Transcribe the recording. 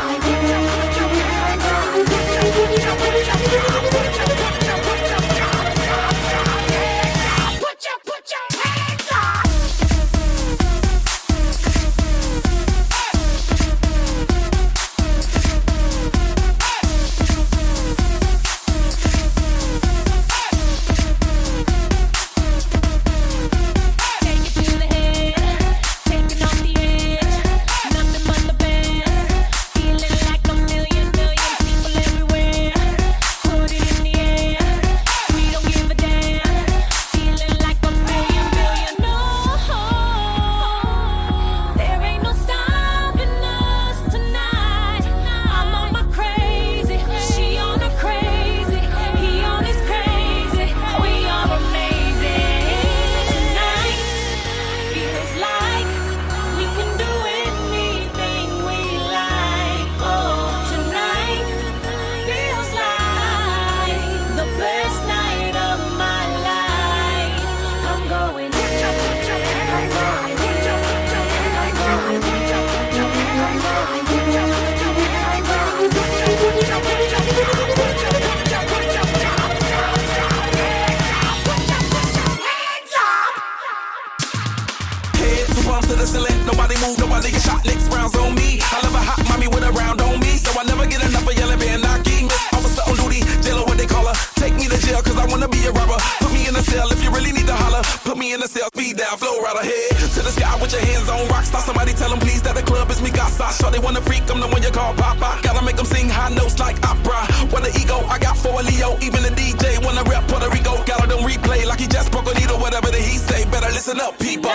I arms to the ceiling. Nobody move, nobody get shot. Next rounds on me. I love a hot mommy with a round on me. So I never get enough of yelling, being knocky. Officer on duty, jailer what they call her. Take me to jail, cause I wanna be a robber. Put me in a cell if you really need to holler. Put me in a cell, speed down, flow right ahead. To the sky with your hands on rock. Stop somebody tell them please that the club is me. Got Sure they wanna freak, I'm the one you call Papa. Gotta make them sing high notes like opera. What the ego, I got for a Leo. Even the DJ wanna rep Puerto Rico. Gotta them replay like he just broke a needle, whatever that he say. Better listen up, people.